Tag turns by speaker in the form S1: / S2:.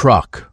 S1: truck.